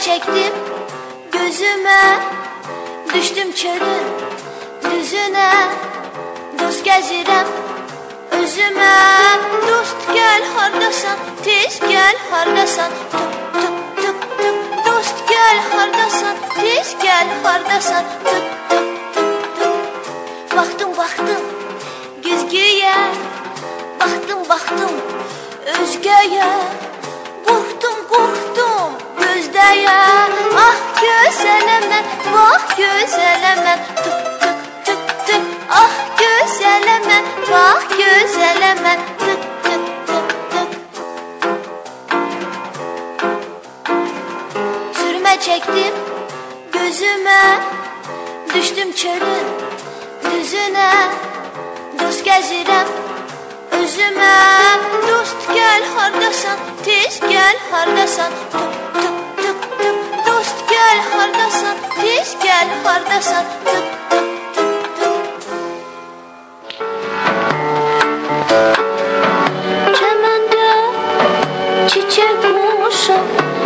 çektim gözüme. Düştüm çölün düzüne. Dost gəzirəm özümə Dost gəl hardasan, tez gəl hardasan. Tıp tıp tıp tıp Dost gəl hardasan, tez gəl hardasan. Tıp tıp tıp tıp Baxdım, baxdım güzgüyə Baxdım, baxdım özgəyə gözələmə Tıp tıp tıp tıp Sürmə çəkdim gözümə Düşdüm çölün düzünə Dost gəzirəm özümə Dost gəl hardasan, tez gəl hardasan. Tıp tıp tıp tıp Dost gəl hardasan, tez gəl hardasan. Tıp Çəməndə çiçək olmuşam